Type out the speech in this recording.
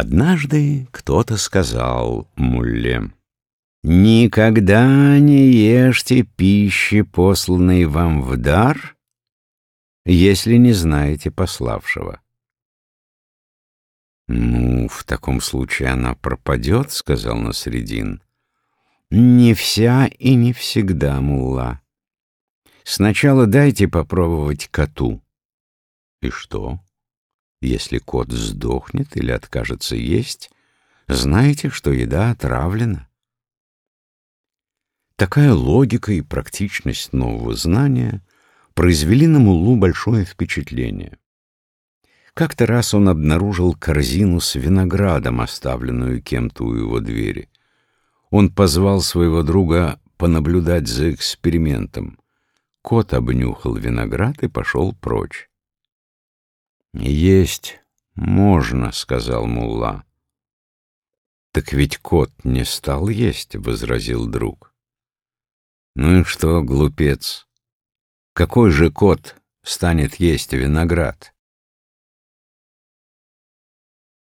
Однажды кто-то сказал Мулле, «Никогда не ешьте пищи, посланной вам в дар, если не знаете пославшего». «Ну, в таком случае она пропадет», — сказал Насредин. «Не вся и не всегда, мулла. Сначала дайте попробовать коту». «И что?» Если кот сдохнет или откажется есть, знаете, что еда отравлена. Такая логика и практичность нового знания произвели на Муллу большое впечатление. Как-то раз он обнаружил корзину с виноградом, оставленную кем-то у его двери. Он позвал своего друга понаблюдать за экспериментом. Кот обнюхал виноград и пошел прочь. «Есть можно», — сказал Мулла. «Так ведь кот не стал есть», — возразил друг. «Ну и что, глупец? Какой же кот станет есть виноград?»